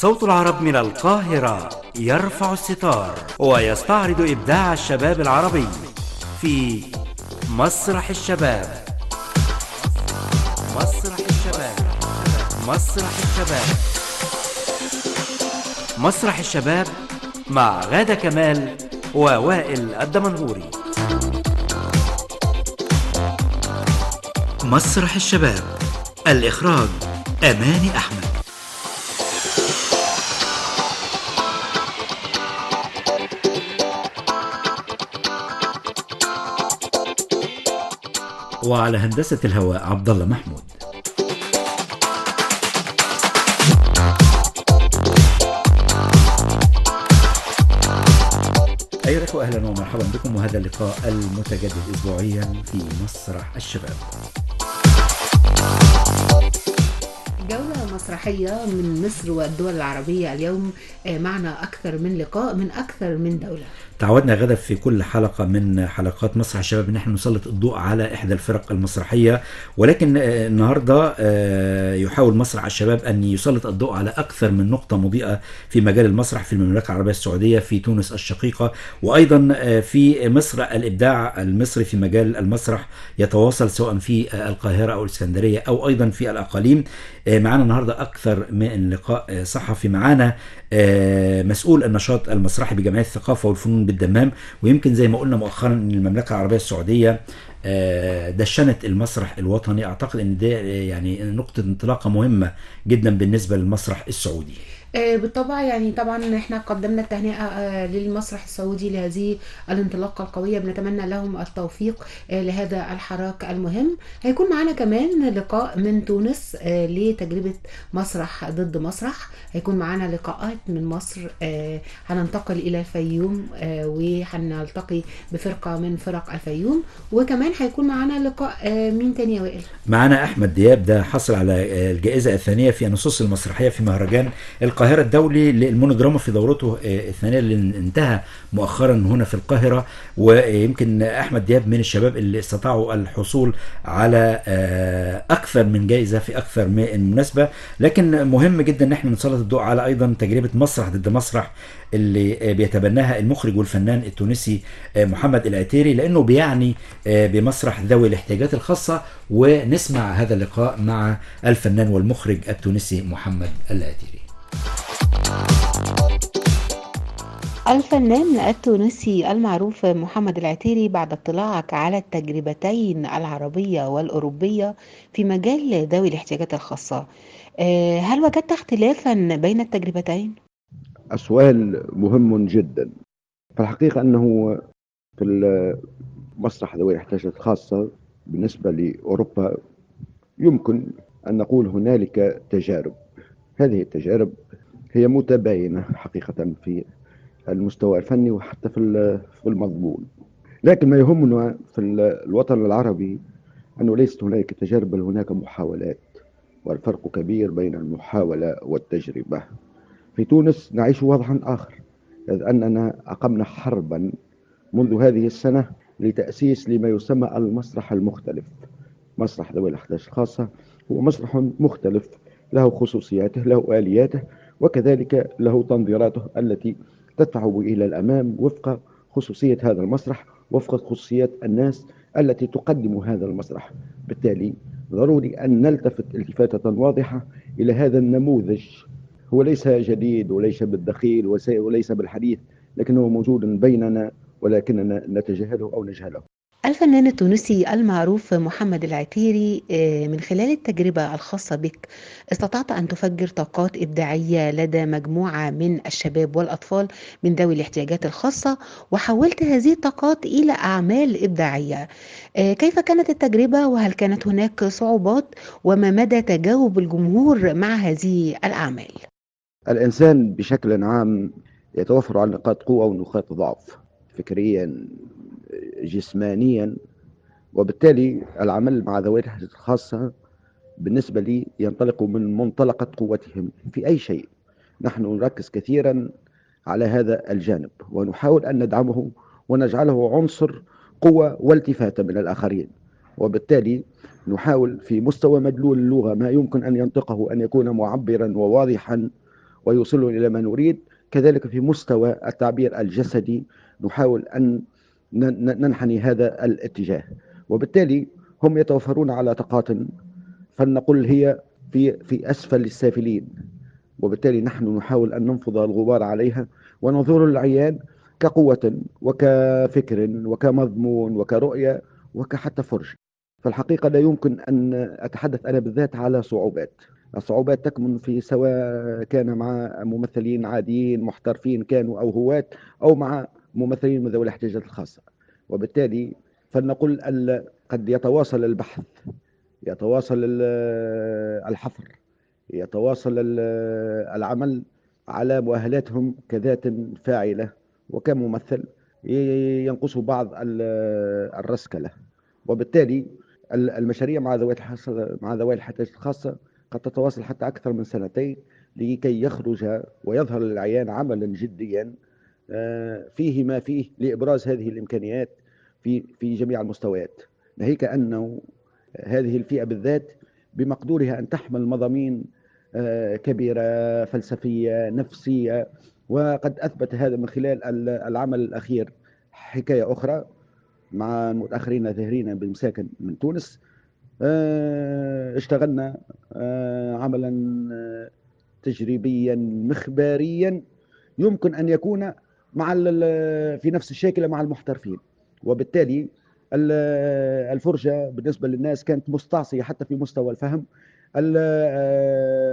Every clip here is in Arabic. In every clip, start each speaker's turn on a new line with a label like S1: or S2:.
S1: صوت العرب من القاهرة يرفع الستار ويستعرض إبداع الشباب العربي في مسرح الشباب. مسرح الشباب. مسرح الشباب. مسرح الشباب مع غادة كمال ووائل الدمنهوري. مسرح الشباب. الإخراج أماني أحمد. وعلى هندسة الهواء عبد الله محمود. أيها الأخوة أهلا ومرحبا بكم وهذا اللقاء المتجدد أسبوعيا في مسرح الشباب.
S2: جولة مسرحية من مصر والدول العربية اليوم آه، معنا أكثر من لقاء من أكثر من دولة.
S1: تعودنا غدا في كل حلقة من حلقات مسرح الشباب إن إحنا نسلط الضوء على إحدى الفرق المسرحية. ولكن آه، النهاردة آه، يحاول مسرح الشباب أن يسلط الضوء على أكثر من نقطة مضيئة في مجال المسرح في المملكة العربية السعودية في تونس الشقيقة. وأيضا آه، في مصر الإبداع المصري في مجال المسرح يتواصل سواء في القاهرة أو الإسكندرية أو أيضا في الأقاليم. معانا النهاردة أكثر من لقاء صحفي معانا مسؤول النشاط المسرحي بجمعية الثقافة والفنون بالدمام. ويمكن زي ما قلنا مؤخرا إن المملكة العربية السعودية آه، دشنت المسرح الوطني. أعتقد إن ده يعني نقطة انطلاقة مهمة جدا بالنسبة للمسرح السعودي.
S2: بالطبع يعني طبعا إحنا قدمنا التهنئة آه، للمسرح السعودي لهذه الانطلاقة القوية بنتمنى لهم التوفيق آه، لهذا الحراك المهم. هيكون معنا كمان لقاء من تونس آه، لتجربة مسرح ضد مسرح. هيكون معنا لقاءات من مصر آه، هننتقل إلى الفيوم آه، وهنلتقي بفرقة من فرق الفيوم. وكمان هيكون معنا لقاء آه، مين تاني يا وائل؟
S1: معانا أحمد دياب ده حصل على آه، الجائزة الثانية في النصوص المسرحية في مهرجان القاهرة. الدولي للمونودراما في دورته آه، الثانية اللي انتهى مؤخرا هنا في القاهرة ويمكن أحمد دياب من الشباب اللي استطاعوا الحصول على آه، أكثر من جائزة في أكثر من مناسبة. لكن مهم جدا إن إحنا نسلط الضوء على أيضا تجربة مسرح ضد مسرح اللي آه، بيتبناها المخرج والفنان التونسي محمد العتيري لأنه بيعني بمسرح ذوي الاحتياجات الخاصة. ونسمع هذا اللقاء مع الفنان والمخرج التونسي محمد العتيري.
S2: الفنان التونسي المعروف محمد العتيري بعد اطلاعك على التجربتين العربية والأوروبية في مجال ذوي الاحتياجات الخاصة. آه، هل وجدت اختلافا بين التجربتين؟
S3: السؤال مهم جدا. فالحقيقة أنه في المسرح ذوي الاحتياجات الخاصة بالنسبة لأوروبا يمكن أن نقول هنالك تجارب. هذه التجارب هي متباينة حقيقة في المستوى الفني وحتى في ال- في المضمون. لكن ما يهمنا في ال- الوطن العربي أنه ليست هناك تجارب بل هناك محاولات والفرق كبير بين المحاولة والتجربة. في تونس نعيش وضعا آخر إذ أننا أقمنا حربا منذ هذه السنة لتأسيس لما يسمى المسرح المختلف. مسرح ذوي الاحتياجات الخاصة هو مسرح مختلف له خصوصياته له آلياته وكذلك له تنظيراته التي تدفعه إلى الأمام وفق خصوصية هذا المسرح وفق خصوصيات الناس التي تقدم هذا المسرح. بالتالي ضروري أن نلتفت التفاتة واضحة إلى هذا النموذج. هو ليس جديد وليس بالدخيل وليس بالحديث لكنه موجود بيننا ولكننا نتجاهله أو نجهله.
S2: الفنان التونسي المعروف محمد العتيري آه، من خلال التجربة الخاصة بك استطعت أن تفجر طاقات إبداعية لدى مجموعة من الشباب والأطفال من ذوي الاحتياجات الخاصة وحولت هذه الطاقات إلى أعمال إبداعية. آه، كيف كانت التجربة؟ وهل كانت هناك صعوبات؟ وما مدى تجاوب الجمهور مع هذه الأعمال؟
S3: الإنسان بشكل عام يتوفر على نقاط قوة ونقاط ضعف فكريا جسمانيا وبالتالي العمل مع ذوي الاحتياجات الخاصة بالنسبة لي ينطلق من منطلقة قوتهم في أي شيء. نحن نركز كثيرا على هذا الجانب ونحاول أن ندعمه ونجعله عنصر قوة والتفاتة من الآخرين. وبالتالي نحاول في مستوى مدلول اللغة ما يمكن أن ينطقه أن يكون معبرا وواضحا ويوصلنا إلى ما نريد. كذلك في مستوى التعبير الجسدي نحاول أن ننحني هذا الاتجاه. وبالتالي هم يتوفرون على طاقات فلنقل هي في في أسفل السافلين. وبالتالي نحن نحاول أن ننفض الغبار عليها وننظر للعيان كقوة وكفكر وكمضمون وكرؤية وكحتى فرج. فالحقيقة لا يمكن أن أتحدث أنا بالذات على صعوبات. الصعوبات تكمن في سواء كان مع ممثلين عاديين محترفين كانوا أو هواة أو مع ممثلين من ذوي الاحتياجات الخاصة. وبالتالي فلنقل قد يتواصل البحث يتواصل الحفر يتواصل العمل على مؤهلاتهم كذات فاعلة وكممثل ينقص بعض الرسكلة. وبالتالي المشاريع مع ذوي مع ذوي الاحتياجات الخاصة قد تتواصل حتى أكثر من سنتين لكي يخرج ويظهر للعيان عملا جديا فيه ما فيه لإبراز هذه الإمكانيات في في جميع المستويات. ناهيك أنه هذه الفئة بالذات بمقدورها أن تحمل مضامين كبيرة فلسفية نفسية وقد أثبت هذا من خلال العمل الأخير. حكاية أخرى مع متأخرين ظاهرين بمساكن من تونس. اشتغلنا عملا تجريبيا مخباريا. يمكن أن يكون مع في نفس الشاكلة مع المحترفين. وبالتالي الفرجة بالنسبة للناس كانت مستعصية حتى في مستوى الفهم.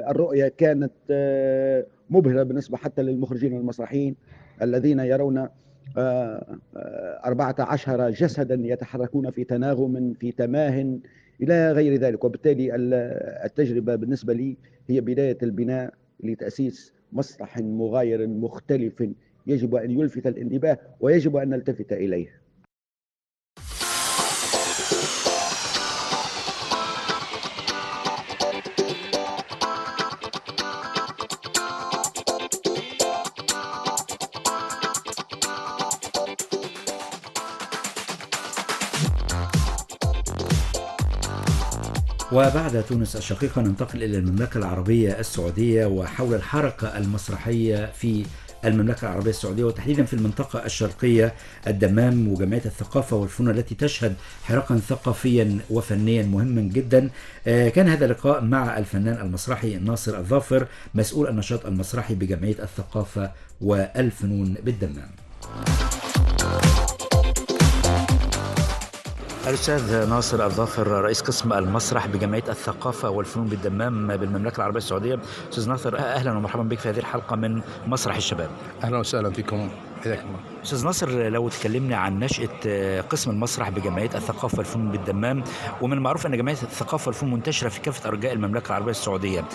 S3: الرؤية كانت مبهرة بالنسبة حتى للمخرجين المسرحيين الذين يرون أربعة عشر جسدا يتحركون في تناغم في تماه إلى غير ذلك. وبالتالي التجربة بالنسبة لي هي بداية البناء لتأسيس مسرح مغاير مختلف يجب أن يلفت الانتباه ويجب أن نلتفت إليه.
S1: وبعد تونس الشقيقة ننتقل إلى المملكة العربية السعودية وحول الحركة المسرحية في المملكة العربية السعودية وتحديدا في المنطقة الشرقية الدمام وجمعية الثقافة والفنون التي تشهد حراكا ثقافيا وفنيا مهما جدا. كان هذا لقاء مع الفنان المسرحي ناصر الظافر مسؤول النشاط المسرحي بجمعية الثقافة والفنون بالدمام. الأستاذ ناصر الظافر رئيس قسم المسرح بجمعية الثقافة والفنون بالدمام بالمملكة العربية السعودية. أستاذ ناصر أهلا ومرحبا بك في هذه الحلقة من مسرح الشباب.
S4: أهلا وسهلا فيكم. حياك الله
S1: أستاذ ناصر لو تكلمنا عن نشأة قسم المسرح بجمعية الثقافة والفنون بالدمام ومن المعروف أن جمعية الثقافة والفنون منتشرة في كافة أرجاء المملكة العربية السعودية.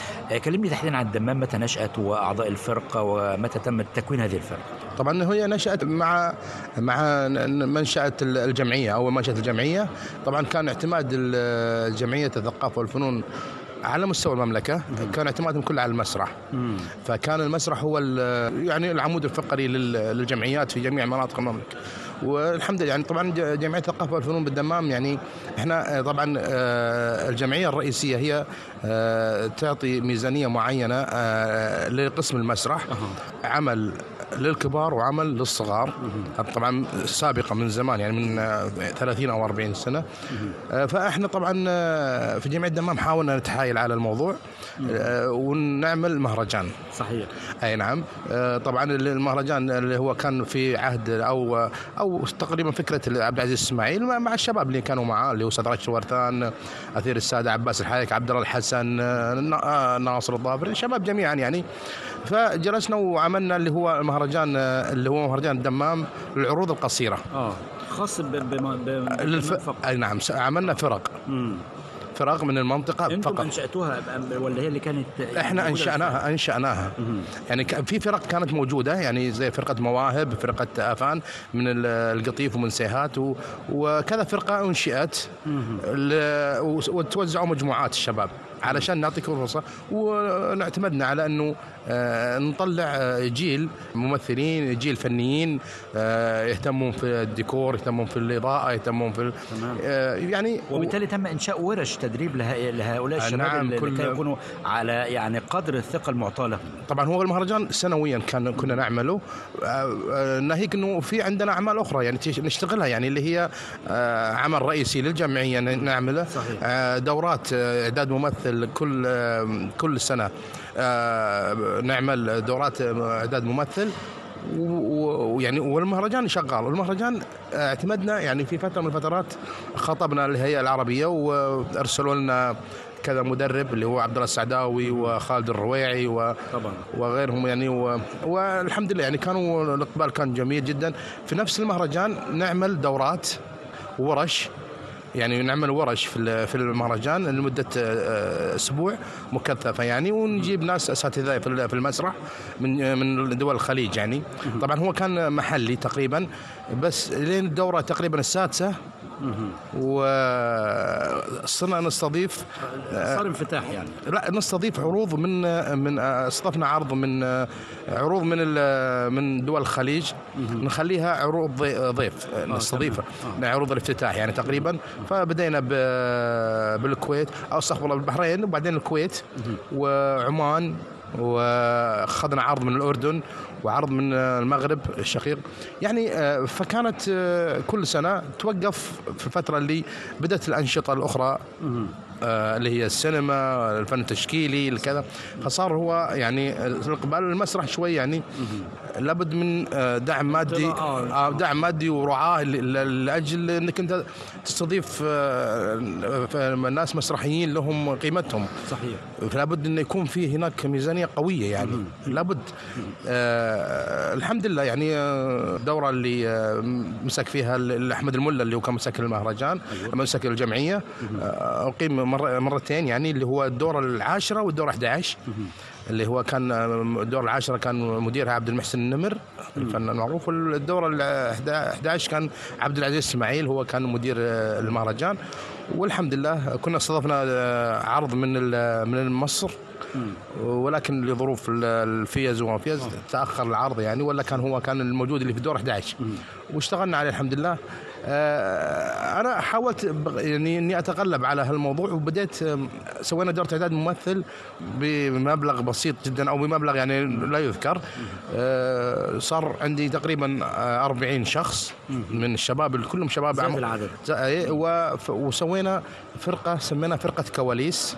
S1: كلمني تحديدا عن الدمام متى نشأت وأعضاء الفرقة ومتى تم تكوين هذه الفرقة؟
S4: طبعا هي نشأت مع مع منشأة الجمعية أو منشأة الجمعية. طبعا كان اعتماد جمعية الثقافة والفنون على مستوى المملكة مم. كان اعتمادهم كله على المسرح مم. فكان المسرح هو يعني العمود الفقري للجمعيات في جميع مناطق المملكة والحمد لله يعني طبعا جمعية الثقافه والفنون بالدمام يعني إحنا طبعا الجمعية الرئيسية هي تعطي ميزانية معينة لقسم المسرح عمل للكبار وعمل للصغار. طبعا سابقا من زمان يعني من 30 أو 40 سنة. فإحنا طبعا في جمعية الدمام حاولنا نتحايل على الموضوع ونعمل مهرجان.
S1: صحيح.
S4: أي نعم. طبعا المهرجان اللي هو كان في عهد أو أو تقريبا فكرة عبد العزيز إسماعيل مع الشباب اللي كانوا معاه اللي هو أستاذ راشد ورثان أثير السادة عباس الحايك عبد الله الحسن ناصر الظافر الشباب جميعا يعني. فجلسنا وعملنا اللي هو المهرجان اللي هو مهرجان الدمام للعروض القصيرة.
S1: آه خاص ب ب
S4: للف... أي نعم عملنا فرق. مم. فرق من المنطقة
S1: أنتم فقط. أنشأتوها ولا هي اللي كانت
S4: إحنا أنشأناها أنشأناها. يعني في فرق كانت موجودة يعني زي فرقة مواهب فرقة آفان من القطيف ومن سيهات وكذا فرقة أنشئت وتوزعوا مجموعات الشباب علشان نعطيكم فرصة. ونعتمدنا على أنه نطلع آه، جيل ممثلين جيل فنيين آه، يهتمون في الديكور يهتمون في الإضاءة يهتمون في
S1: تمام.
S4: آه، يعني
S1: وبالتالي تم إنشاء ورش تدريب له- لهؤلاء
S4: آه،
S1: الشباب
S4: نعم،
S1: اللي لكي يكونوا على يعني قدر الثقة المعطاة لهم
S4: طبعا هو المهرجان سنويا كان كنا نعمله آه، آه، ناهيك إنه في عندنا أعمال أخرى يعني نشتغلها يعني اللي هي آه، عمل رئيسي للجمعية نعمله
S1: صحيح.
S4: آه، دورات آه، إعداد ممثل كل آه، كل سنة آه، نعمل دورات آه، إعداد ممثل. ويعني والمهرجان شغال. والمهرجان آه، اعتمدنا يعني في فترة من الفترات خاطبنا الهيئة العربية وارسلوا لنا كذا مدرب اللي هو عبد الله السعداوي وخالد الرويعي و
S1: طبعا.
S4: وغيرهم يعني و... والحمد لله يعني كانوا الإقبال كان جميل جدا. في نفس المهرجان نعمل دورات وورش يعني نعمل ورش في في المهرجان لمدة آه، أسبوع مكثفة يعني ونجيب ناس أساتذة في ال- في المسرح من من دول الخليج يعني. طبعا هو كان محلي تقريبا بس لين الدورة تقريبا السادسة وصرنا نستضيف
S1: صار انفتاح يعني.
S4: لا نستضيف عروض من من استضفنا عرض من عروض من من دول الخليج. نخليها عروض ضي- ضيف نستضيفها عروض الافتتاح يعني تقريبا. فبدينا بالكويت أو استغفر الله بالبحرين وبعدين الكويت وعمان وأخذنا عرض من الأردن وعرض من المغرب الشقيق. يعني آه، فكانت آه، كل سنة توقف في الفترة اللي بدأت الأنشطة الأخرى آه، اللي هي السينما الفن التشكيلي الكذا. فصار هو يعني الاقبال المسرح شوي يعني لابد من دعم مادي دعم مادي ورعاة لأجل إنك أنت تستضيف ناس مسرحيين لهم قيمتهم.
S1: صحيح.
S4: فلا بد انه يكون في هناك ميزانية قوية يعني. لابد الحمد لله. يعني آه، الدورة اللي آه مسك فيها أحمد الملا اللي هو كان مسك المهرجان أيوة. مسك الجمعيه آه أقيم مر مرتين يعني اللي هو الدورة العاشرة والدورة 11 اللي هو كان الدوره العاشرة كان مديرها عبد المحسن النمر الفنان المعروف. والدوره ال 11 كان عبد العزيز إسماعيل هو كان مدير آه، المهرجان. والحمد لله كنا استضفنا آه، عرض من من مصر ولكن لظروف ال- الفيز وما فيز تأخر العرض يعني ولا كان هو كان الموجود اللي في دور 11 واشتغلنا عليه الحمد لله. أنا حاولت يعني إني أتغلب على هالموضوع وبديت سوينا دوره إعداد ممثل بمبلغ بسيط جدا أو بمبلغ يعني لا يذكر. آه، صار عندي تقريبا آه، 40 شخص من الشباب كلهم شباب
S1: زاد
S4: عم-
S1: العدد.
S4: إيه، وسوينا فرقة سمينا فرقة كواليس.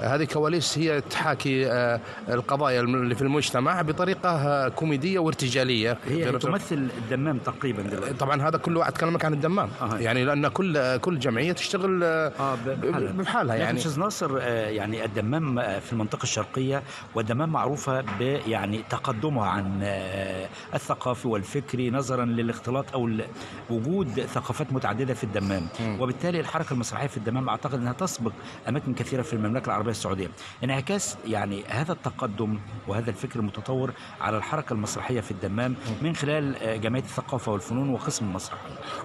S4: هذه كواليس هي تحاكي آه، القضايا اللي في المجتمع بطريقة آه، كوميدية وارتجالية.
S1: هي تمثل الدمام تقريبا دلوقتي.
S4: طبعا هذا كله اتكلمك عن الدمام.
S1: آه.
S4: يعني لأن كل كل جمعية تشتغل آه،
S1: بحالها.
S4: بحالها
S1: يعني. أستاذ ناصر آه، يعني الدمام آه، في المنطقة الشرقية والدمام معروفة ب يعني تقدمها عن آه، الثقافي والفكري نظرا للاختلاط أو وجود ثقافات متعددة في الدمام. وبالتالي الحركة المسرحية في الدمام أعتقد أنها تسبق أماكن كثيرة في المملكة العربية السعودية. انعكاس يعني هذا التقدم وهذا الفكر المتطور على الحركة المسرحية في الدمام من خلال آه، جمعية الثقافة والفنون وقسم المسرح.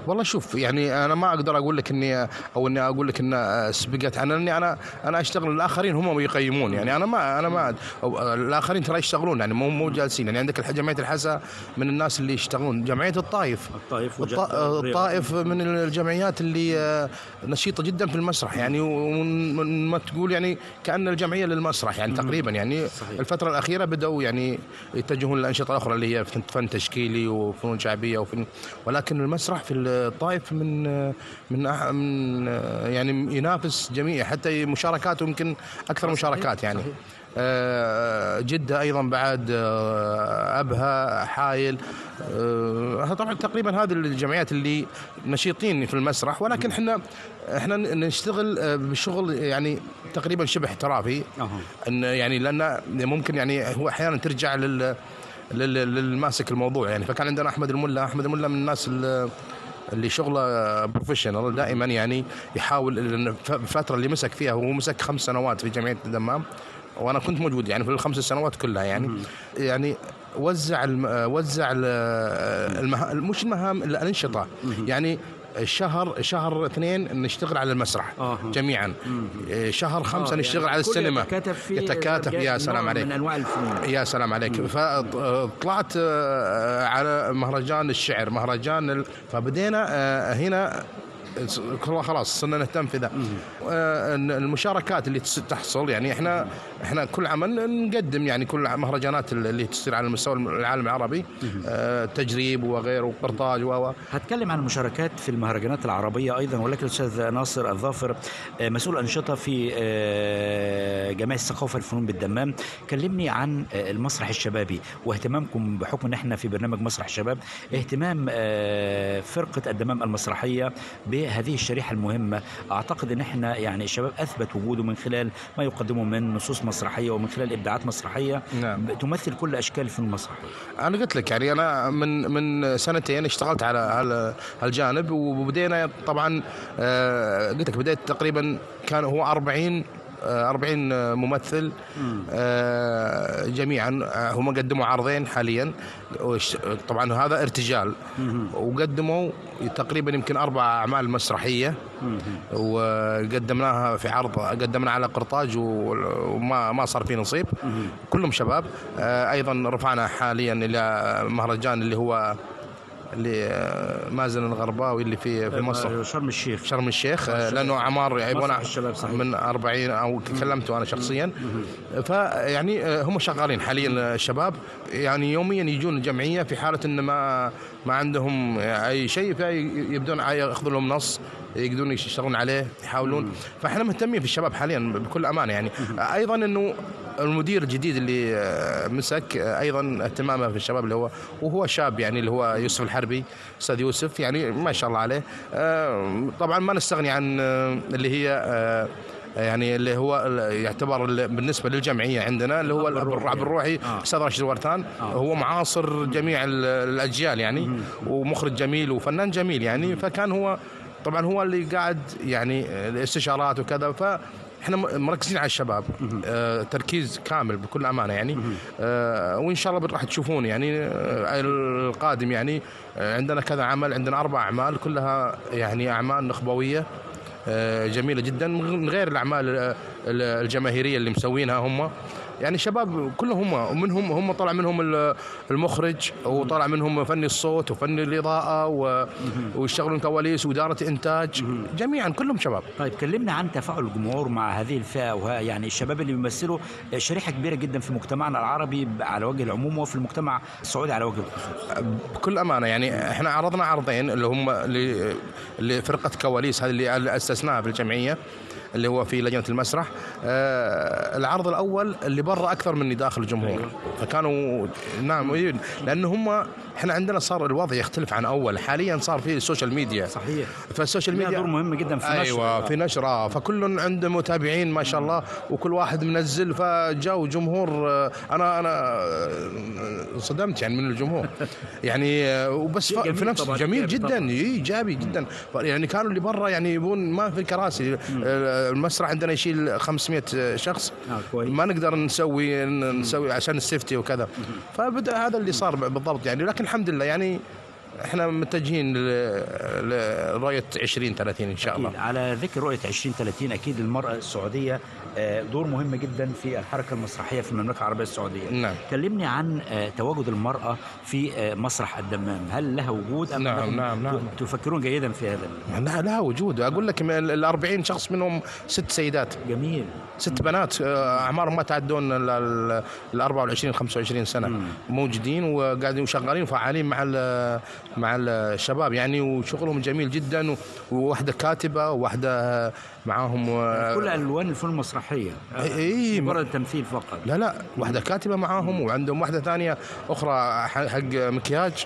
S4: والله شوف يعني أنا ما أقدر أقول لك إني أو إني أقول لك إن سبقت. أنا إني أنا أنا أشتغل الآخرين هم يقيمون. يعني أنا ما أنا ما أو الآخرين ترى يشتغلون. يعني مو مو جالسين. يعني عندك جمعية الحسا من الناس اللي يشتغلون. جمعية الطائف.
S1: الطائف
S4: الط- الطائف من الجمعيات اللي آه، نشيطة جدا في المسرح. يعني وما تقول يعني كأن الجمعية للمسرح يعني تقريبا يعني
S1: صحيح.
S4: الفترة الأخيرة بدأوا يعني يتجهون للانشطه الاخرى اللي هي فن تشكيلي وفنون شعبية وفن ولكن المسرح في الطائف من من من يعني ينافس جميع حتى مشاركاته يمكن أكثر مشاركات يعني
S1: صحيح.
S4: آه، جدة أيضا بعد آه، أبها حايل طبعا تقريبا هذه الجمعيات اللي نشيطين في المسرح ولكن إحنا إحنا نشتغل آه، بشغل يعني تقريبا شبه احترافي. إن يعني لأن ممكن يعني هو أحيانا ترجع لل لل- للماسك الموضوع يعني. فكان عندنا أحمد الملا أحمد الملا من الناس اللي شغله professional دائما يعني يحاول الفترة اللي مسك فيها هو مسك خمس سنوات في جمعية الدمام وأنا كنت موجود يعني في الخمس سنوات كلها يعني. يعني وزع الم... وزع ال- المها... مش المهام الانشطة. يعني الشهر شهر اثنين نشتغل على المسرح
S1: آه.
S4: جميعا. إيه، شهر خمسة
S1: آه،
S4: نشتغل
S1: يعني
S4: على السينما.
S1: يتكاتف في
S4: يتكاتف. يا سلام عليك.
S1: من أنواع الفنون.
S4: يا سلام عليك. فطلعت آه، على مهرجان الشعر مهرجان ال... فبدينا آه، هنا خلاص صرنا نهتم في ذا. آه، المشاركات اللي تحصل يعني إحنا إحنا كل عمل نقدم يعني كل مهرجانات اللي تصير على مستوى العالم العربي. آه، تجريب وغيره وقرطاج و
S1: هتكلم عن المشاركات في المهرجانات العربية أيضا ولكن الأستاذ ناصر الظافر آه، مسؤول أنشطة في جمعية الثقافة والفنون بالدمام. كلمني عن المسرح الشبابي واهتمامكم بحكم أن إحنا في برنامج مسرح الشباب اهتمام فرقة الدمام المسرحية بهذه الشريحة المهمة. أعتقد أن إحنا يعني الشباب أثبت وجوده من خلال ما يقدمه من نصوص مسرحية ومن خلال إبداعات مسرحية.
S4: نعم.
S1: تمثل كل أشكال الفنون المسرحية
S4: أنا قلت لك يعني أنا من من سنتين اشتغلت على على هالجانب وبدينا طبعا آه، قلت لك بديت تقريبا كان هو 40 آه، 40 ممثل آه، جميعا آه، هم قدموا عرضين حاليا. طبعا هذا ارتجال. وقدموا تقريبا يمكن أربع أعمال مسرحية. وقدمناها في عرض قدمنا على قرطاج وما ما صار فيه نصيب. كلهم شباب. آه، أيضا رفعنا حاليا إلى مهرجان اللي هو اللي آه، مازن الغرباوي اللي في في مصر.
S1: شرم الشيخ.
S4: شرم الشيخ آه، لأنه اعمار يبون
S1: مسرح الشباب صحيح.
S4: من 40 أو كلمته أنا شخصيا. فيعني آه، هم شغالين حاليا الشباب يعني يوميا يجون الجمعية في حالة إن ما ما عندهم أي شيء فيبدون ياخذون لهم نص يقدرون يشتغلون عليه يحاولون. فإحنا مهتمين في الشباب حاليا بكل أمانة يعني. أيضا إنه المدير الجديد اللي آه، مسك آه، أيضا اهتمامه في الشباب اللي هو وهو شاب يعني اللي هو يوسف الحربي أستاذ يوسف يعني ما شاء الله عليه آه، طبعا ما نستغني عن اللي هي يعني اللي هو يعتبر ال- بالنسبة للجمعية عندنا اللي هو الاب
S1: الروحي.
S4: الروحي
S1: آه.
S4: أستاذ راشد الورثان
S1: آه.
S4: هو معاصر جميع ال- الأجيال يعني ومخرج جميل وفنان جميل يعني فكان هو طبعا هو اللي قاعد يعني الاستشارات وكذا ف إحنا مركزين على الشباب. آه تركيز كامل بكل أمانة يعني. آه وإن شاء الله راح تشوفون يعني آه القادم يعني آه عندنا كذا عمل عندنا أربع أعمال كلها يعني أعمال نخبوية آه جميلة جدا من غير الأعمال آه، الجماهيرية اللي مسوينها هم. يعني شباب كلهم هم ومنهم هم طلع منهم ال- المخرج وطلع منهم فني الصوت وفني الإضاءة ويشتغلون كواليس وإدارة إنتاج جميعا كلهم شباب.
S1: طيب كلمنا عن تفاعل الجمهور مع هذه الفئة وها يعني الشباب اللي بيمثلوا شريحة كبيرة جدا في مجتمعنا العربي على وجه العموم وفي المجتمع السعودي على وجه الخصوص.
S4: بكل أمانة يعني إحنا عرضنا عرضين اللي هم لفرقة كواليس هذه اللي أسسناها في الجمعية. اللي هو في لجنة المسرح. آه العرض الأول اللي برا أكثر من داخل الجمهور. فكانوا نعم لأن هم إحنا عندنا صار الوضع يختلف عن أول. حاليا صار في ال social media
S1: صحيح.
S4: فال
S1: social
S4: media
S1: دور مهم جدا في نشر.
S4: أيوه في نشر. آه، فكل عنده متابعين ما شاء الله وكل واحد منزل. فجاء جمهور آه، أنا أنا صدمت يعني من الجمهور. يعني وبس في نفس جميل جدا. ايجابي جدا. يعني كانوا اللي برا يعني يبون ما في كراسي. المسرح عندنا يشيل 500 شخص.
S1: آه،.
S4: ما نقدر نسوي نسوي عشان السيفتي وكذا. فبدأ هذا اللي صار بالضبط يعني. لكن الحمد لله يعني إحنا متجهين لرؤيه 20 30 إن شاء الله.
S1: أكيد. على ذكر رؤية 2030 أكيد المرأة السعودية آه، دور مهم جدا في الحركة المسرحية في المملكة العربية السعودية.
S4: نعم.
S1: كلمني عن آه، تواجد المرأة في آه، مسرح الدمام. هل لها وجود أم
S4: نعم، نعم، نعم.
S1: تفكرون جيدا في هذا
S4: لا لا وجود. أقول لك ال 40 شخص منهم ست سيدات.
S1: جميل.
S4: ست بنات أعمارهم ما تعدون ال- ال ال 24 25 سنة.
S1: مم.
S4: موجودين وقاعدين وشغالين وفعالين مع مع الشباب. يعني وشغلهم جميل جدا وواحدة كاتبة وواحدة معاهم آه،
S1: كل ألوان الفنون المسرحية آه،
S4: إي،
S1: مجرد تمثيل فقط.
S4: لا لا واحدة كاتبة معاهم وعندهم واحدة ثانية أخرى حق مكياج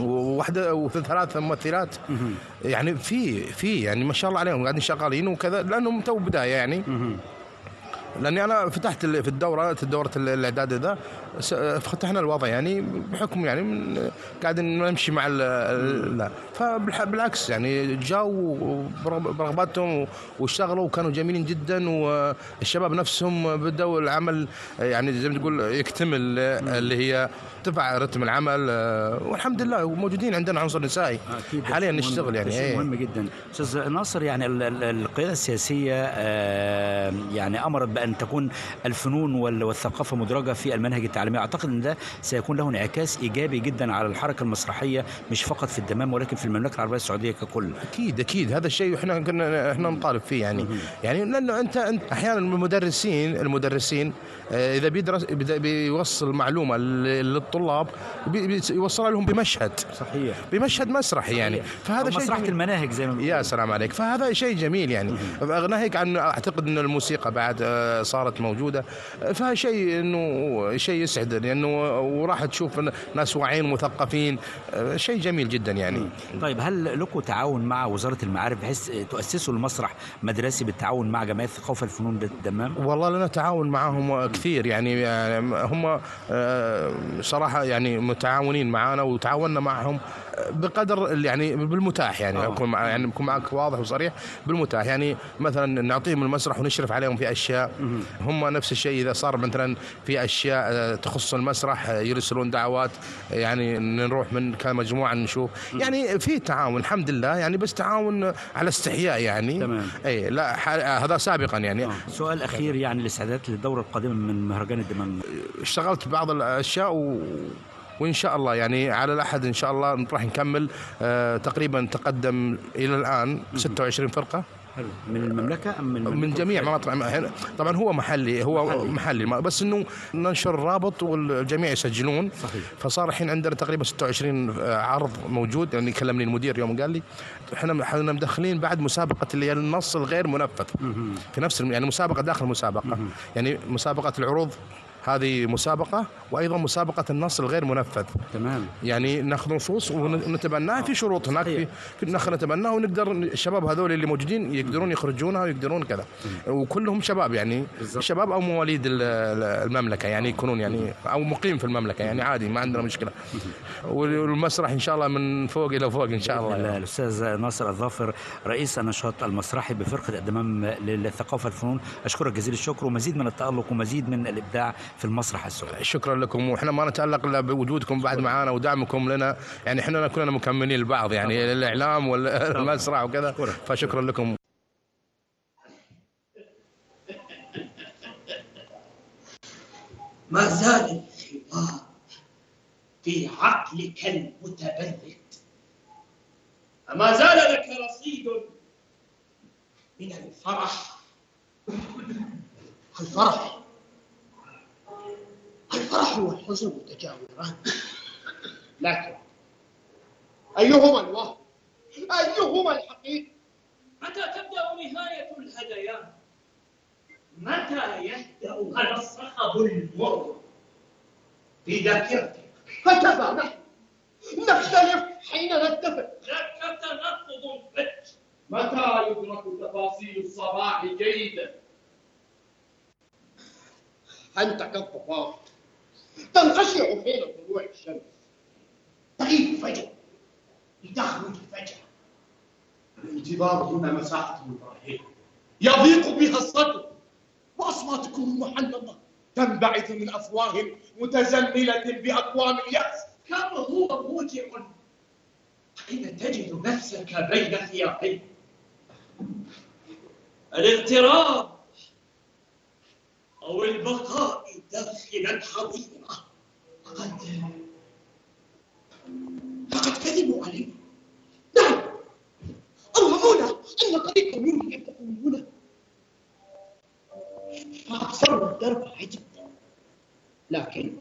S4: وواحدة وثلاث ممثلات. يعني في في يعني ما شاء الله عليهم قاعدين شغالين وكذا لأنهم تو بداية يعني. لأني أنا فتحت في الدورة في دورة ال- الإعداد ذا فتحنا الوضع يعني بحكم يعني من قاعدين نمشي مع لا فبالعكس يعني جاوا برغب- برغباتهم واشتغلوا وكانوا جميلين جدا والشباب نفسهم بدأوا العمل يعني زي ما تقول يكتمل اللي هي ارتفع رتم العمل والحمد لله موجودين عندنا عنصر نسائي حاليا. نشتغل يعني
S1: شيء
S4: إيه.
S1: مهم جدا أستاذ ناصر يعني ال- ال- القيادة السياسية آه، يعني أمرت بان تكون الفنون وال- والثقافة مدرجة في المنهج التعليمي. أعتقد إن ده سيكون له انعكاس إيجابي جدا على الحركة المسرحية مش فقط في الدمام ولكن في المملكة العربية السعودية ككل.
S4: أكيد أكيد. هذا الشيء إحنا كنا إحنا نطالب فيه يعني. يعني لأنه أنت أنت أحيانا المدرسين المدرسين آه، إذا بيدرس بيد- بيوصل معلومة لل- للطلاب بي- بي- يوصلها لهم بمشهد.
S1: صحيح.
S4: بمشهد مسرحي يعني. فهذا شيء مسرحة.
S1: المناهج زي ما
S4: يا. سلام عليك. فهذا شيء جميل يعني. ناهيك عن أعتقد إن الموسيقى بعد آه، صارت موجودة. آه، فهذا شيء إنه شيء يسعد لأنه وراح تشوف ناس واعيين مثقفين شيء جميل جدا يعني.
S1: طيب هل لكم تعاون مع وزارة المعارف بحيث تؤسسوا المسرح مدرسي بالتعاون مع جمعية الثقافه الفنون بالدمام؟
S4: والله لنا تعاون معهم كثير يعني يعني هم آه، صراحة يعني متعاونين معنا وتعاوننا معهم. بقدر يعني بالمتاح يعني
S1: آه.
S4: أكون مع يعني أكون معك واضح وصريح بالمتاح. يعني مثلا نعطيهم المسرح ونشرف عليهم في أشياء. هم نفس الشيء إذا صار مثلا في أشياء آه، تخص المسرح آه، يرسلون دعوات يعني نروح من كمجموعة نشوف. يعني في تعاون الحمد لله. يعني بس تعاون على استحياء يعني.
S1: تمام.
S4: إي لا هذا سابقا يعني.
S1: آه. سؤال أخير يعني الاستعدادات للدوره القادمة من مهرجان الدمام.
S4: اشتغلت بعض الأشياء و... وإن شاء الله يعني على الأحد إن شاء الله راح نكمل آه تقريبا تقدم إلى الآن 26 فرقة.
S1: حلو. من المملكة أم من
S4: من جميع مناطق. طبعا هو محلي هو
S1: محلي.
S4: محلي, بس إنه ننشر رابط والجميع يسجلون.
S1: صحيح.
S4: فصار الحين عندنا تقريبا 26 عرض موجود. يعني كلمني المدير يوم قال لي إحنا إحنا مدخلين بعد مسابقة اللي هي النص الغير منفذ. في نفس يعني مسابقة داخل مسابقة. يعني مسابقة العروض هذه مسابقة وأيضا مسابقة النص الغير منفذ.
S1: تمام.
S4: يعني ناخذ نصوص ونتبناها في شروط. هناك في ناخذ نتبناها ونقدر الشباب هذول اللي موجودين يقدرون يخرجونها ويقدرون كذا. وكلهم شباب يعني. شباب أو مواليد ال- ال- المملكة يعني يكونون يعني أو مقيم في المملكة يعني عادي ما عندنا مشكلة. والمسرح إن شاء الله من فوق إلى فوق إن شاء الله. يعني.
S1: الأستاذ ناصر الظافر رئيس النشاط المسرحي بفرقة الدمام للثقافة والفنون أشكرك جزيل الشكر ومزيد من التألق ومزيد من الإبداع في المسرح السعودي.
S4: شكرا لكم. وإحنا ما نتالق إلا بوجودكم بعد معانا ودعمكم لنا. يعني إحنا كلنا مكملين لبعض يعني الإعلام والمسرح وكذا. فشكرا لكم.
S5: ما زال الحوار في عقلك المتبرد. أما زال لك رصيد من الفرح. الفرح الفرح والحزن متجاوران. لكن أيهما الوهم؟ أيهما الحقيقة؟ متى تبدأ نهاية الهذيان متى يهدأ هذا الصخب المر في ذاكرتك هكذا نحن. نختلف حين نتفق. ذاك تنقض فج متى يدرك تفاصيل الصباح جيدا؟ أنت كالضباب تنقشع حين طلوع الشمس. تغيب فجأة لتخرج فجأة الانتظار هنا مساحة مضاهية يضيق بها الصدر وأصواتكم المحنطة تنبعث من أفواه متزملة بأكوام اليأس. كم هو موجع. حين تجد نفسك بين خيارين الاغتراب أو البقاء داخل الحظيرة فقد فقد كذبوا علينا نعم أوهمونا أن طريق منهم يتقولون فأبصرنا الدرب عجبا. لكن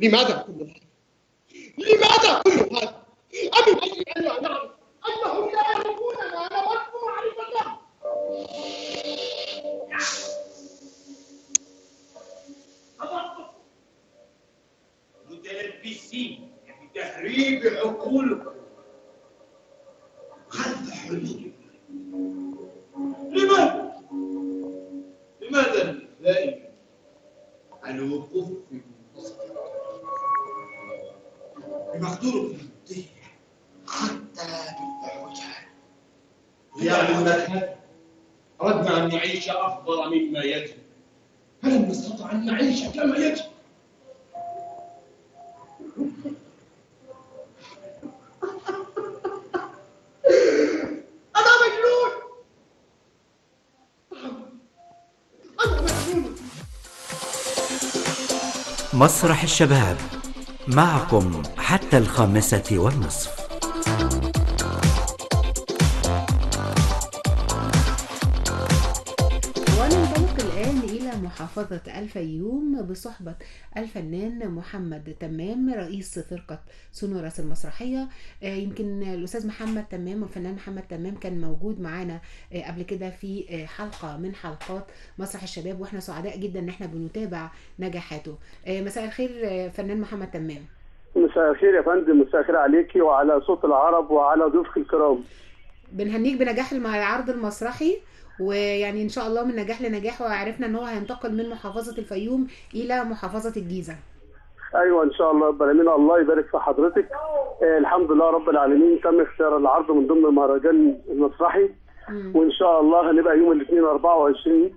S5: لماذا كل هذا؟ لماذا كل هذا؟ أم من أجل أن نعرف أنهم لا يعرفون ما نود خطأ متلبسين يعني تهريب عقولكم خلف حلول لماذا؟ لماذا دائما الوقوف في منتصف بمقدور في حتى بالوجهان يا هناك ردنا أن نعيش أفضل مما يجب فلم نستطع أن نعيش كما يجب. أنا مجنون أنا مجنون.
S1: مسرح الشباب معكم حتى الخامسة والنصف.
S2: الفيوم بصحبة الفنان محمد تمام رئيس فرقة سونوراس المسرحية. آه، يمكن الأستاذ محمد تمام والفنان محمد تمام كان موجود معانا آه، قبل كده في آه، حلقة من حلقات مسرح الشباب وإحنا سعداء جدا إن إحنا بنتابع نجاحاته. مساء الخير فنان محمد تمام.
S6: مساء الخير يا فندم مساء الخير عليكي وعلى صوت العرب وعلى ضيوفك الكرام.
S2: بنهنيك بنجاح العرض المسرحي. ويعني إن شاء الله من نجاح لنجاح وعرفنا إن هو هينتقل من محافظة الفيوم إلى محافظة الجيزة.
S6: أيوه إن شاء الله. رب العالمين الله يبارك في حضرتك. آه الحمد لله رب العالمين. تم اختيار العرض من ضمن المهرجان المسرحي.
S2: مم.
S6: وإن شاء الله هنبقى يوم الاثنين 24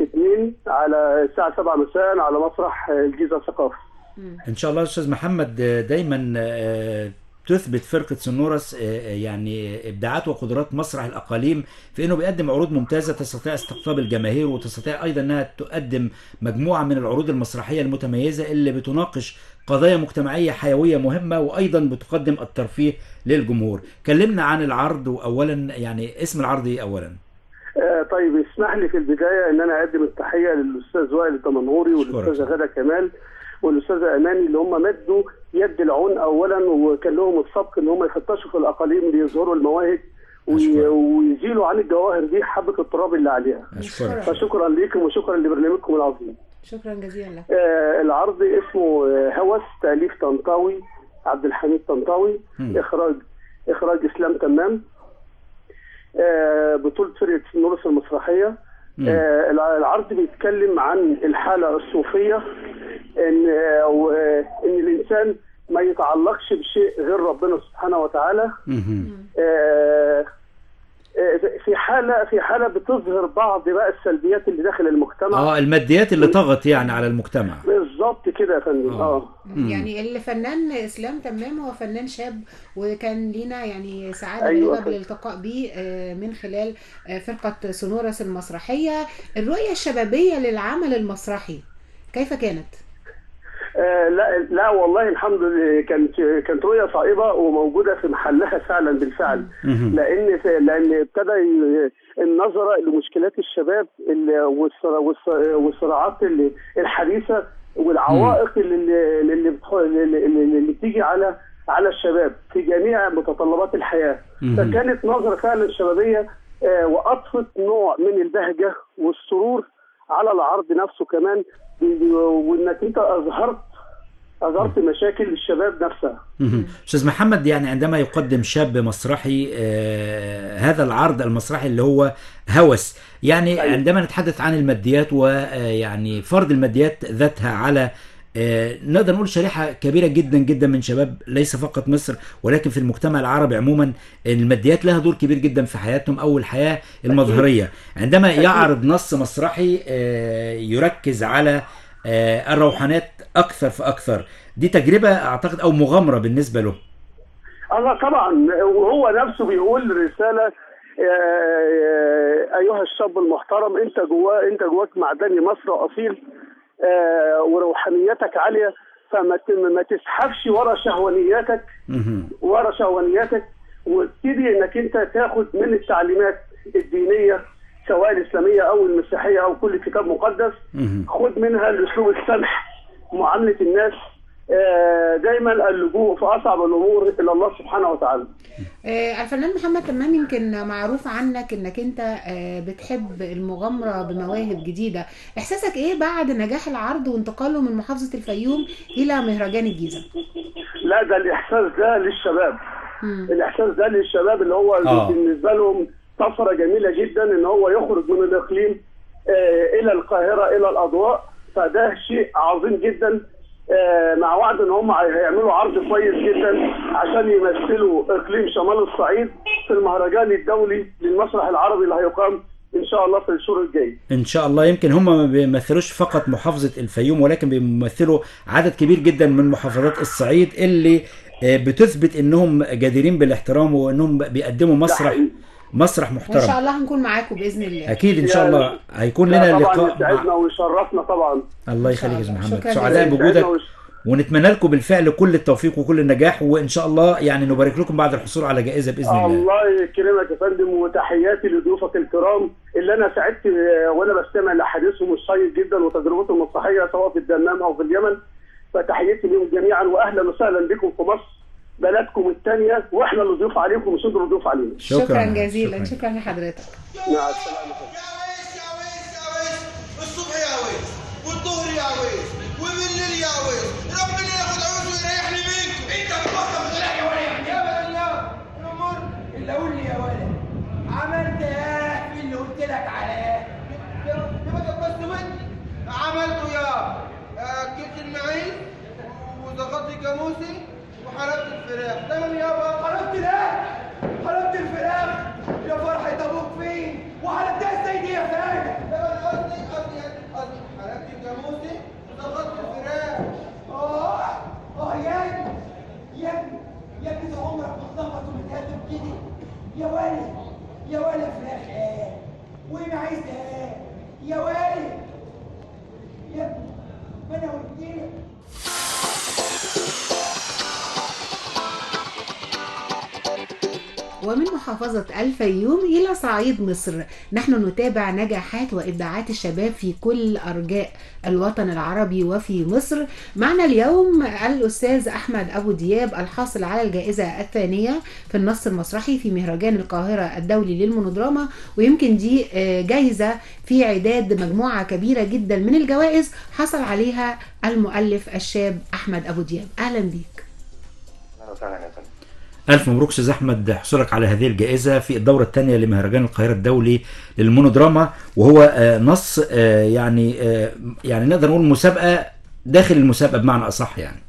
S6: 2 على الساعة 7 مساء على مسرح آه، الجيزة الثقافي.
S1: إن شاء الله أستاذ محمد آه، دايما آه، تثبت فرقة سونورس آه، يعني ابداعات وقدرات مسرح الأقاليم في إنه بيقدم عروض ممتازة تستطيع استقطاب الجماهير وتستطيع أيضا إنها تقدم مجموعة من العروض المسرحية المتميزة اللي بتناقش قضايا مجتمعية حيوية مهمة وأيضا بتقدم الترفيه للجمهور كلمنا عن العرض واولا يعني اسم العرض إيه اولا
S6: آه طيب اسمح لي في البداية إن أنا أقدم التحية للأستاذ وائل الدمنهوري والأستاذة
S1: شكراً.
S6: غادة كمال والأستاذة أماني اللي هم مدوا يد العون اولا وكان لهم السبق إن هم يفتشوا في الأقاليم ليظهروا المواهب وي-
S1: أشكرك.
S6: ويزيلوا عن الجواهر دي حبة التراب اللي عليها.
S1: أشكرك.
S6: فشكرا لكم وشكرا لبرنامجكم العظيم.
S2: شكرا جزيلا لك.
S6: آه العرض اسمه آه، هوس تأليف طنطاوي عبد الحميد طنطاوي. إخراج إخراج إسلام تمام. آه بطولة فرقة نورس المسرحية. العرض بيتكلم عن الحالة الصوفية إن آه آه، إن الإنسان ما يتعلقش بشيء غير ربنا سبحانه وتعالى. آه، آه، في حالة في حالة بتظهر بعض بقى السلبيات اللي داخل المجتمع
S1: آه الماديات اللي طغت يعني على المجتمع
S6: بالظبط كده يا فندم
S1: آه.
S6: آه
S1: مم.
S2: يعني الفنان إسلام تمام هو فنان شاب وكان لينا يعني سعادة
S6: أيوة.
S2: بالالتقاء بيه آه، من خلال آه، فرقة سونورس المسرحية الرؤية الشبابية للعمل المسرحي كيف كانت؟
S6: آه، لا لا والله الحمد لله كانت كانت رؤية صائبة وموجودة في محلها فعلا بالفعل. لأن لأن ابتدى النظره لمشكلات الشباب ال- والصرا- والص- والصراعات الحديثة والعوائق اللي اللي اللي, بتيجي على على الشباب في جميع متطلبات
S1: الحياة.
S6: فكانت نظرة فعلا شبابية آه، واضفت نوع من البهجة والسرور على العرض نفسه كمان وإنك أنت اظهرت أظهرت مشاكل الشباب نفسها.
S1: أستاذ محمد يعني عندما يقدم شاب مسرحي آه هذا العرض المسرحي اللي هو هوس يعني
S6: أيوة.
S1: عندما نتحدث عن الماديات ويعني فرض الماديات ذاتها على آه نقدر نقول شريحة كبيرة جدا جدا من شباب ليس فقط مصر ولكن في المجتمع العربي عموما الماديات لها دور كبير جدا في حياتهم أو الحياة المظهرية. عندما يعرض نص مسرحي آه يركز على آه الروحانيات أكثر فأكثر. دي تجربة أعتقد أو مغامرة بالنسبة له.
S6: الله طبعا وهو نفسه بيقول رسالة آه، أيها الشاب المحترم أنت جوا أنت جواك معدني مصري اصيل آه، وروحانيتك عالية فما ما تسحبش ورا شهوانياتك. ورا شهوانياتك وابتدي إنك أنت تاخد من التعليمات الدينية سواء الإسلامية أو المسيحية أو كل كتاب مقدس. خد منها الاسلوب السمح معاملة الناس آه، دايما اللجوء في أصعب الأمور إلى الله سبحانه وتعالى.
S2: آه، الفنان محمد تمام يمكن معروف عنك إنك أنت آه، بتحب المغامرة بمواهب جديدة. إحساسك إيه بعد نجاح العرض وانتقاله من محافظة الفيوم إلى مهرجان الجيزة؟
S6: لا ده الإحساس ده للشباب.
S2: مم.
S6: الإحساس ده للشباب اللي هو
S1: آه.
S6: بالنسبة لهم طفرة جميلة جدا إن هو يخرج من الإقليم آه، إلى القاهرة إلى الأضواء. فده شيء عظيم جدا. آه، مع وعد إن هم هيعملوا عرض كويس جدا عشان يمثلوا إقليم شمال الصعيد في المهرجان الدولي للمسرح العربي اللي هيقام إن شاء الله في الشهور الجايه.
S1: إن شاء الله يمكن هم ما بيمثلوش فقط محافظة الفيوم ولكن بيمثلوا عدد كبير جدا من محافظات الصعيد اللي آه، بتثبت إنهم جديرين بالاحترام وإنهم بيقدموا مسرح مسرح
S2: وإن شاء
S1: محترم
S2: الله هنكون معاكم بإذن الله.
S1: أكيد إن شاء
S6: يعني-
S1: الله هيكون لنا لقاء
S6: يسعدنا
S1: مع...
S6: ويشرفنا طبعا.
S1: الله يخليك يا محمد. سعداء. بوجودك. ونتمنى لكم بالفعل كل التوفيق وكل النجاح وإن شاء الله يعني نبارك لكم بعد الحصول على جائزة بإذن الله.
S6: الله يكرمك يا فندم وتحياتي لضيوفك الكرام. اللي أنا سعدت آه، وأنا بستمع لأحاديثهم الشيق جدا وتجربتهم الصحيه سواء في الدمام أو في اليمن. فتحياتي لهم جميعا واهلا وسهلا بكم في مصر. بلدكم الثانية وإحنا اللي ضيوف عليكم مش أنتوا اللي ضيوف علينا.
S1: شكراً.
S2: شكرا جزيلا.
S1: شكراً.
S2: شكرا لحضرتك.
S6: مع السلامة.
S7: يا يا يا الصبح يا ويس والظهر يا ويس وبالليل يا ويس. ربنا ياخد عوز ويريحني منكم انت بتفكر يا يا الأمور اللي قول لي يا ولد. عملت إيه في اللي قلت لك عليه؟ يبقى بس ودي عملته يا اكلت المعيز وضغطت الجاموسي. وحلبت الفراخ تمام يابا حلبت الفراخ
S2: محافظة الفيوم إلى صعيد مصر. نحن نتابع نجاحات وإبداعات الشباب في كل أرجاء الوطن العربي وفي مصر. معنا اليوم الأستاذ أحمد أبو دياب الحاصل على الجائزة الثانية في النص المسرحي في مهرجان القاهرة الدولي للمونودراما. ويمكن دي آه، جايزة في عداد مجموعة كبيرة جدا من الجوائز حصل عليها المؤلف الشاب أحمد أبو دياب. أهلا بيك.
S8: أهلا وسهلا يا فندم.
S1: ألف مبروك أستاذ أحمد حصولك على هذه الجائزة في الدورة الثانية لمهرجان القاهرة الدولي للمونودراما وهو آه، نص آه، يعني آه، يعني نقدر نقول مسابقة داخل المسابقة بمعنى أصح يعني.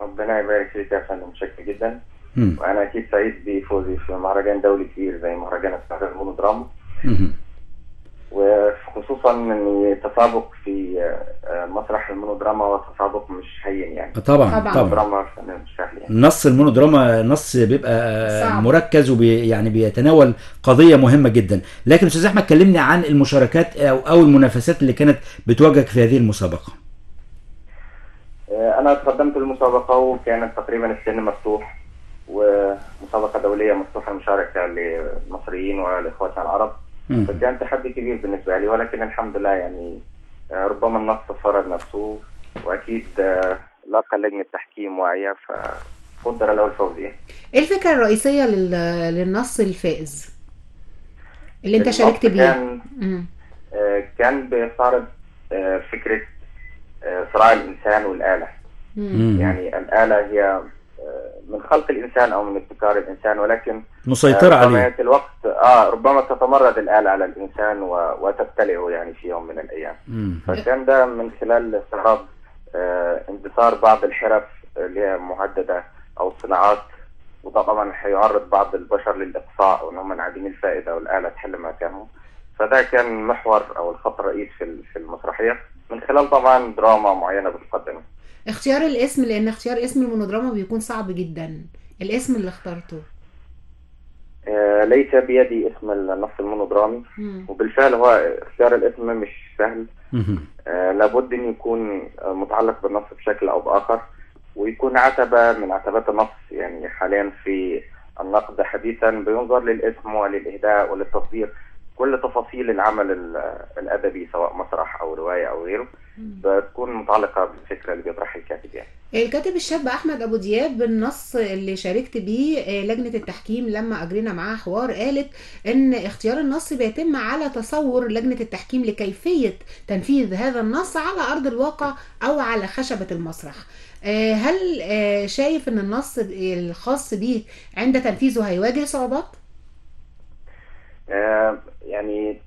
S8: ربنا يبارك فيك يا فندم متشكر جدا.
S1: مم.
S8: وأنا أكيد سعيد بفوزي في مهرجان دولي كبير زي مهرجان القاهرة المونودراما.
S1: مم.
S8: وخصوصا إن تسابق في آه، مسرح المونودراما هو تسابق مش هين يعني
S1: طبعا
S2: طبعاً.
S1: طبعا
S8: المونودراما مش سهل يعني
S1: نص المونودراما نص بيبقى آه،
S2: صعب.
S1: مركز وبي يعني بيتناول قضية مهمة جدا لكن أستاذ أحمد كلمني عن المشاركات أو أو المنافسات اللي كانت بتواجهك في هذه المسابقة
S8: آه، أنا تقدمت المسابقة وكانت تقريبا السن مفتوح ومسابقة دولية مفتوحة المشاركه للمصريين ولاخواتنا العرب. فكان تحدي كبير بالنسبة لي ولكن الحمد لله يعني آه، ربما النص فرض نفسه وأكيد آه، لاقى لجنه تحكيم واعيه فقدر له الفوز يعني.
S2: إيه الفكرة الرئيسية لل- للنص الفائز اللي انت شاركت بيه
S8: كان
S2: مم.
S8: آه، كان بيستعرض آه، فكرة صراع الإنسان والآلة
S2: مم.
S8: يعني الآلة هي من خلق الإنسان أو من ابتكار الإنسان ولكن
S1: مسيطرة
S8: آه، ربما
S1: عليه
S8: يأتي الوقت آه ربما تتمرد الآلة على الإنسان وتبتلعه يعني في يوم من
S1: الأيام.
S8: فكان ده من خلال استعراض آه، اندثار بعض الحرف اللي هي مهدده أو الصناعات وده طبعا هيعرض بعض البشر للإقصاء وان هم عديمي الفائدة والآلة تحل مكانهم. فده كان محور أو الخط الرئيس في ال- في المسرحية من خلال طبعا دراما معينة بتقدمها
S2: اختيار الاسم لأن اختيار اسم المونودراما بيكون صعب جدا. الاسم اللي اخترته.
S8: آه، ليس بيدي اسم النص المونودرامي
S2: مم.
S8: وبالفعل هو اختيار الاسم مش سهل. آه، لابد إن يكون متعلق بالنص بشكل أو بآخر ويكون عتبة من عتبات النص. يعني حاليا في النقد حديثا بينظر للاسم وللإهداء وللتصدير كل تفاصيل العمل ال- الأدبي سواء مسرح أو رواية أو غيره بتكون متعلقة بالفكرة اللي بيطرحها الكاتب يعني.
S2: الكاتب الشاب أحمد أبو دياب بالنص اللي شاركت بيه آه، لجنة التحكيم لما أجرينا معاه حوار قالت إن اختيار النص بيتم على تصور لجنة التحكيم لكيفية تنفيذ هذا النص على أرض الواقع أو على خشبة المسرح. آه، هل آه، شايف إن النص الخاص بيك عند تنفيذه هيواجه صعوبات؟
S8: آه، يعني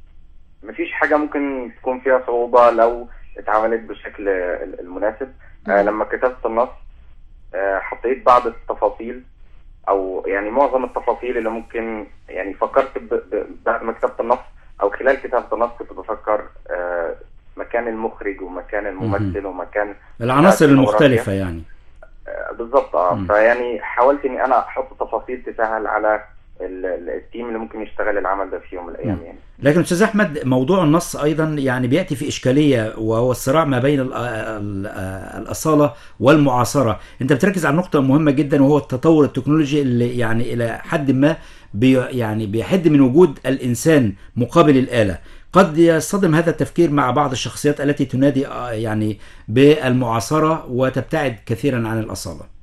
S8: مفيش حاجة ممكن تكون فيها صعوبة لو اتعملت بالشكل ال- المناسب آه لما كتبت النص آه حطيت بعض التفاصيل أو يعني معظم التفاصيل اللي ممكن يعني فكرت. بعد ما كتبت النص أو خلال كتابة النص كنت بفكر مكان المخرج ومكان الممثل ومكان
S1: العناصر. المختلفة يعني
S8: بالظبط
S1: آه.
S8: فيعني حاولت إني أنا أحط تفاصيل تسهل على التيم اللي ممكن يشتغل العمل ده في يوم من
S1: الأيام.
S8: يعني.
S1: لكن أستاذ أحمد موضوع النص أيضا يعني بيأتي في إشكالية وهو الصراع ما بين ال- ال- الأصالة والمعاصرة. أنت بتركز على نقطة مهمة جدا وهو التطور التكنولوجي اللي يعني إلى حد ما بي يعني بيحد من وجود الإنسان مقابل الآلة. قد يصطدم هذا التفكير مع بعض الشخصيات التي تنادي آه، يعني بالمعاصرة وتبتعد كثيرا عن
S8: الأصالة.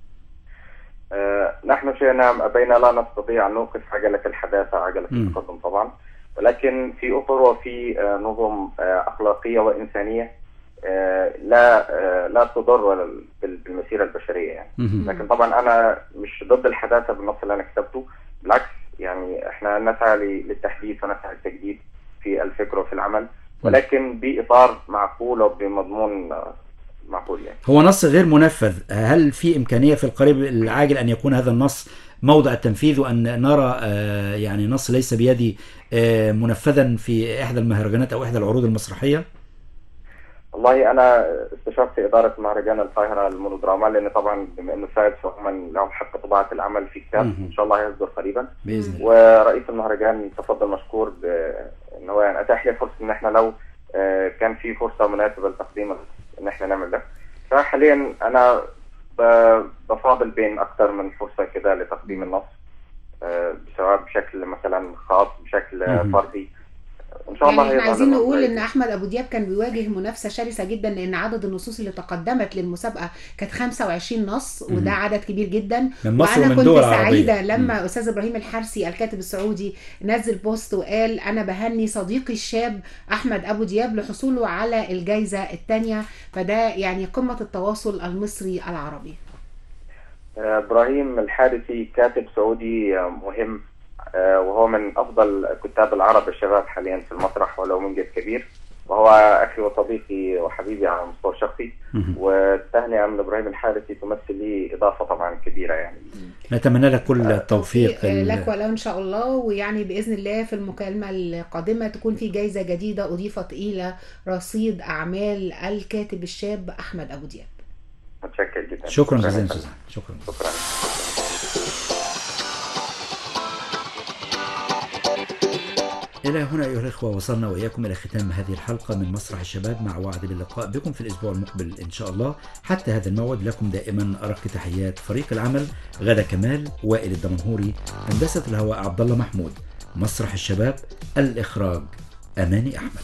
S8: نحن شئنا بين لا نستطيع أن نوقف عجلة الحداثة
S1: عجلة.
S8: التقدم طبعا ولكن في أطر وفي آه، نظم آه، أخلاقية وإنسانية آه، لا آه، لا تضر بال- بالمسيرة البشرية يعني. لكن طبعا أنا مش ضد الحداثة بالنص اللي أنا كتبته بالعكس يعني إحنا نسعى للتحديث ونسعى للتجديد في الفكر وفي العمل ولكن بإطار معقول وبمضمون آه، معقول يعني.
S1: هو نص غير منفذ. هل في إمكانية في القريب العاجل أن يكون هذا النص موضع التنفيذ وأن نرى آه، يعني نص ليس بيدي آه، منفذا في إحدى المهرجانات أو إحدى العروض المسرحية؟
S8: والله أنا استشرت إدارة مهرجان القاهرة للمونودراما لأن طبعا بما إنه سايد فهم لهم حق طباعة العمل في كتاب. إن شاء الله هيصدر قريبا.
S1: بإذن الله.
S8: ورئيس المهرجان تفضل مشكور بإن هو يعني أتاح لي فرصة إن إحنا لو كان في فرصة مناسبة لتقديم إن إحنا نعمل ده فحاليا أنا بفاضل بين أكثر من فرصة كده لتقديم النص آه، سواء بشكل مثلا خاص بشكل آه،. فردي إن شاء الله
S2: يعني
S8: إحنا
S2: عايزين نقول. إن أحمد أبو دياب كان بيواجه منافسة شرسة جدا لأن عدد النصوص اللي تقدمت للمسابقة كانت 25 نص
S1: مم.
S2: وده عدد كبير جدا.
S1: من مصر
S2: وأنا
S1: ومن
S2: كنت
S1: دول
S2: سعيدة
S1: عربية.
S2: لما أستاذ إبراهيم الحرسي الكاتب السعودي نزل بوست وقال أنا بهني صديقي الشاب أحمد أبو دياب لحصوله على الجائزه الثانية. فده يعني قمة التواصل المصري العربي.
S8: إبراهيم الحارثي كاتب سعودي مهم. وهو من أفضل كتاب العرب الشباب حاليا في المسرح ولو منجز كبير. وهو أخي وصديقي وحبيبي على المستوى الشخصي.
S1: مهم.
S8: والتهنئة من إبراهيم الحارثي تمثل لي إضافة طبعا كبيرة يعني.
S1: نتمنى لك كل التوفيق
S2: آه، لك وله إن شاء الله. ويعني بإذن الله في المكالمة القادمة تكون في جائزه جديدة اضيفت إلى رصيد أعمال الكاتب الشاب أحمد أبو دياب.
S8: متشكر جدا.
S1: شكرا جزيلا أحمد. شكرا.
S8: شكرا.
S1: إلى هنا أيها الإخوة وصلنا وإياكم إلى ختام هذه الحلقة من مسرح الشباب مع وعد باللقاء بكم في الأسبوع المقبل إن شاء الله. حتى هذا الموعد لكم دائما أرق تحيات فريق العمل غدا كمال وائل الدمنهوري هندسة الهواء عبد الله محمود. مسرح الشباب الإخراج أماني أحمد.